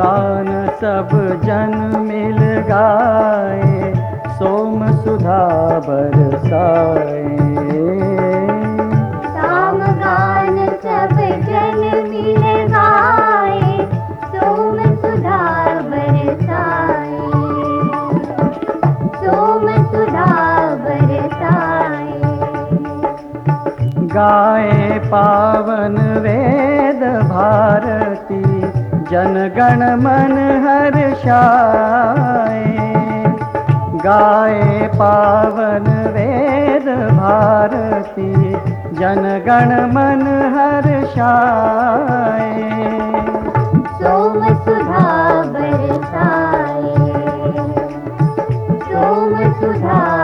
गा सन्म गाये सोम सुधा सोम गन्म मिला सोम सुधा सोम सुधाय गाय पावन वेद भारती जनगण मन हर्षाए गाए पावन वेद भारती जनगण मन सुधा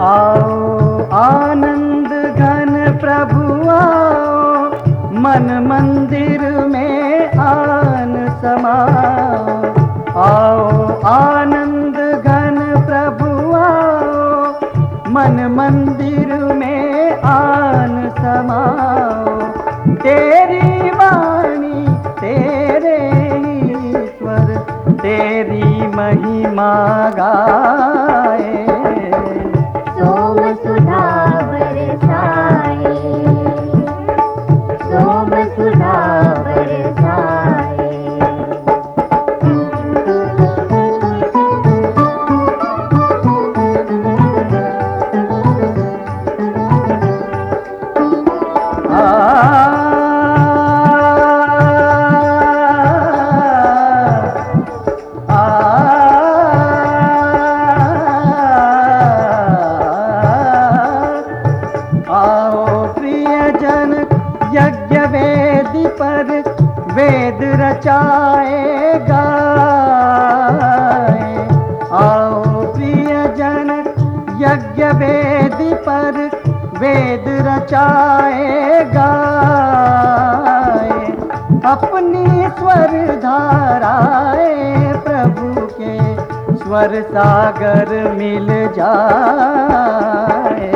आओ, आनंद घन प्रभु आओ, मन मंदिर में आन समाओ। आओ, आनंद घन प्रभु आओ, मन मंदिर में आन समाओ। तेरी वाणी तेरे ईश्वर, तेरी महिमा गाए सोम सुधा पर वेद रचाएगा। आओ प्रियजन, यज्ञ वेद पर वेद रचाएगा। अपनी स्वर धाराए प्रभु के स्वर सागर मिल जाए।